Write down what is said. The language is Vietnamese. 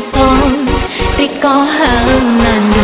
son thì có hơn nền